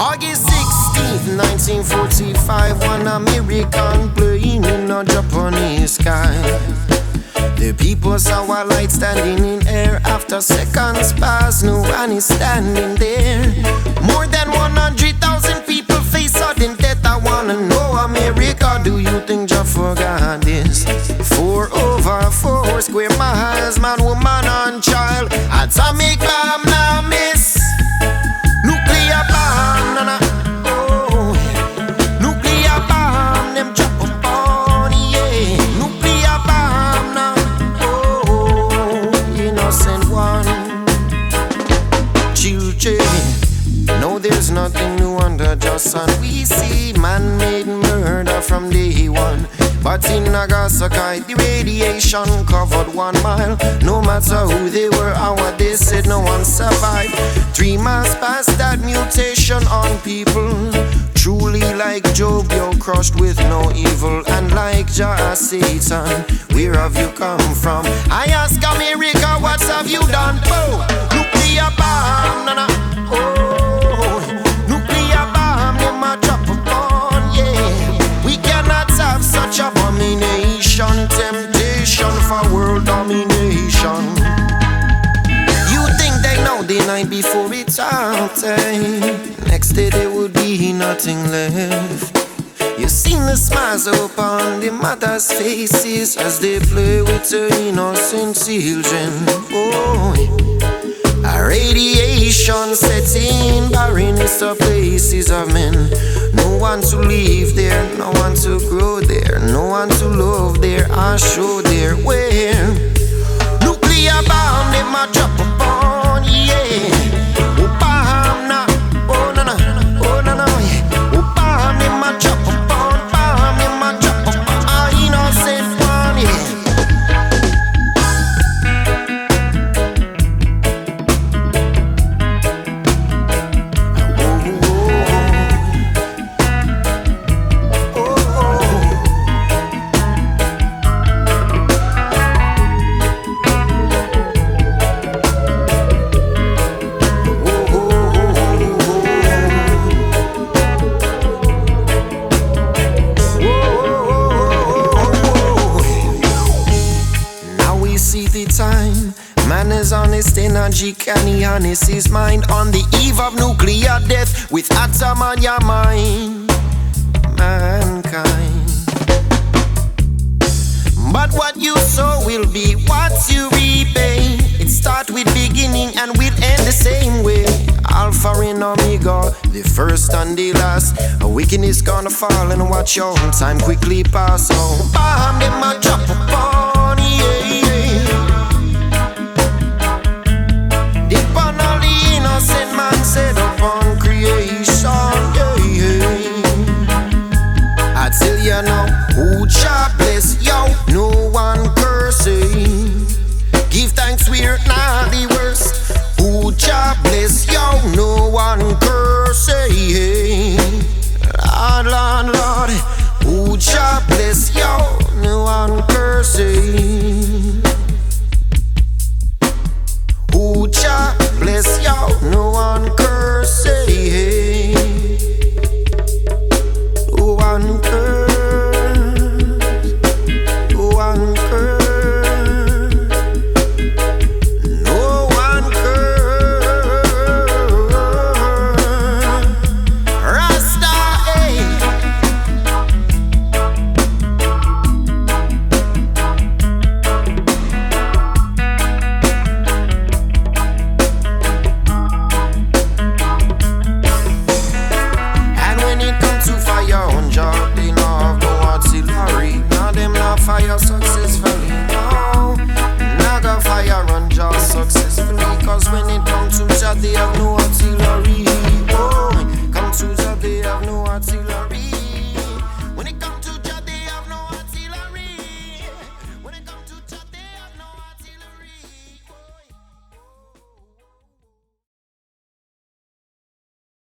August 16th, 1945, one American plane in a Japanese sky. The people saw a light standing in air after seconds passed. No one is standing there. More than 100,000 people face sudden death. I wanna know, America, do you think Jah forgot this? Four over four square miles, man, woman, and child. Atomic bomb No, there's nothing new under just sun. We see man-made murder from day one. But in Nagasaki, the radiation covered one mile. No matter who they were or what they said, no one survived. Three months past that mutation on people. Truly like Job, you're crushed with no evil. And like Jah Satan, where have you come from? I ask America, what have you done? Time. Next day there would be nothing left. You seen the smiles upon the mothers' faces as they play with their innocent children. Oh, a radiation setting, barrenness of places of men. No one to live there, no one to grow there, no one to love there, I show there. Where nuclear bomb, them a drop Honest energy, can he harness his mind on the eve of nuclear death with atom on your mind? Mankind. But what you sow will be what you repay. It start with beginning and will end the same way. Alpha and Omega, the first and the last. A wickedness gonna fall and watch your time quickly pass. Oh, bomb them a drop upon,